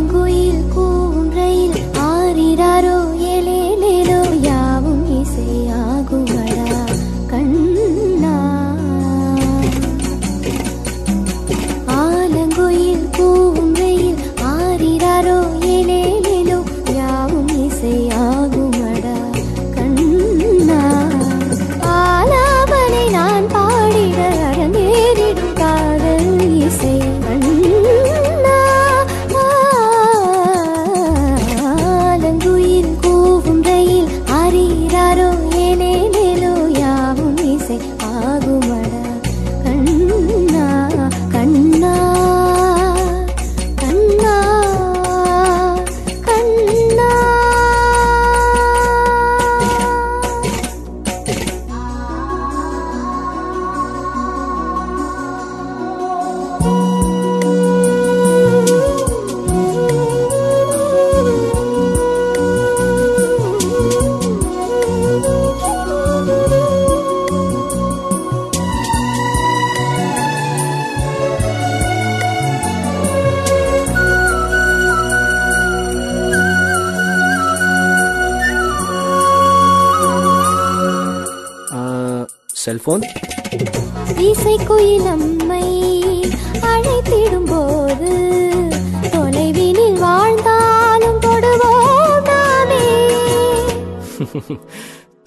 ஆலங்குயில் கூன்றையில் ரயில் cellphone. நம்மை அழைத்திடும் போது தொலைவினில் வாழ்ந்தாலும்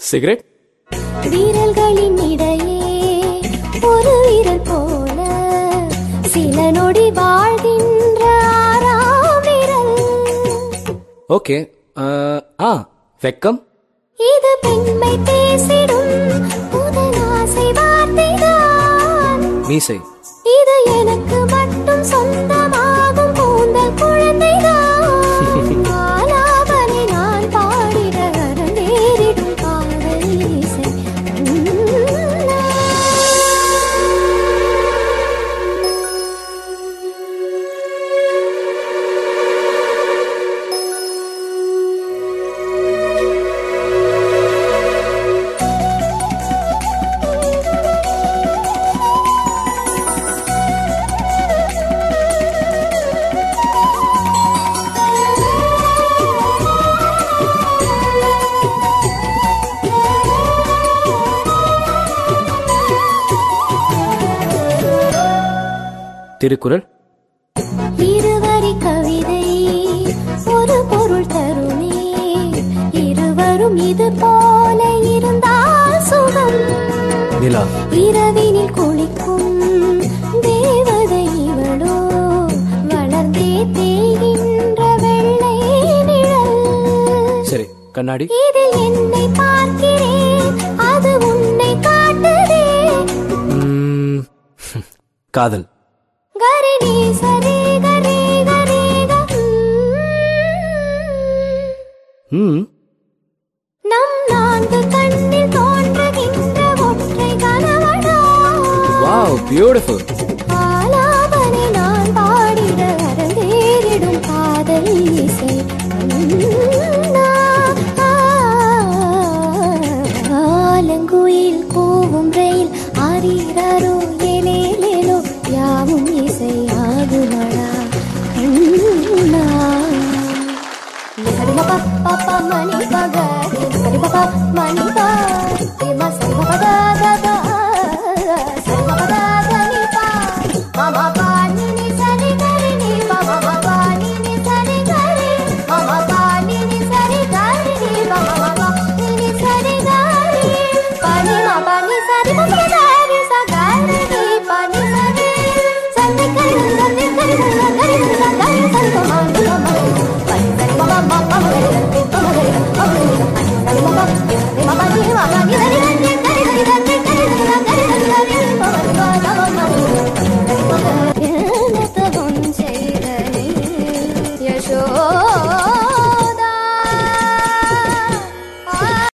சிகரெட் வீரல்களின் இடையே ஒரு வீரல் போல சில நொடி வாழ்கின்ற ஓகே ஆ வெக்கம். இது பெண்மை பேசிடும் மீசை. இது எனக்கு மட்டும் சொந்தமாகும் திருக்குறள். இருவரி கவிதை ஒரு பொருள் தருமே இருவரும் இது போல இருந்தால் சுகம். நிலா. இரவினில் குளிக்கும் தேவதை இவளோ வளர்ந்தே தேய்கின்ற வெள்ளை நிழல். சரி கண்ணாடி. இதில் என்னை பார்க்கிறேன் அது உன்னை காட்டுதே. காதல். நம் நான்கு கண்ணில் தோன்றுகின்ற ஒற்றை கணவனா? வாவ் பியூட்டிஃபுல் ஆலாபனை நான் பாடிட அரங்கேறிடும் காதல். మనడా ఎన్నా సరిమ పప్ప మణి పగ సరిమ పప్ప మణి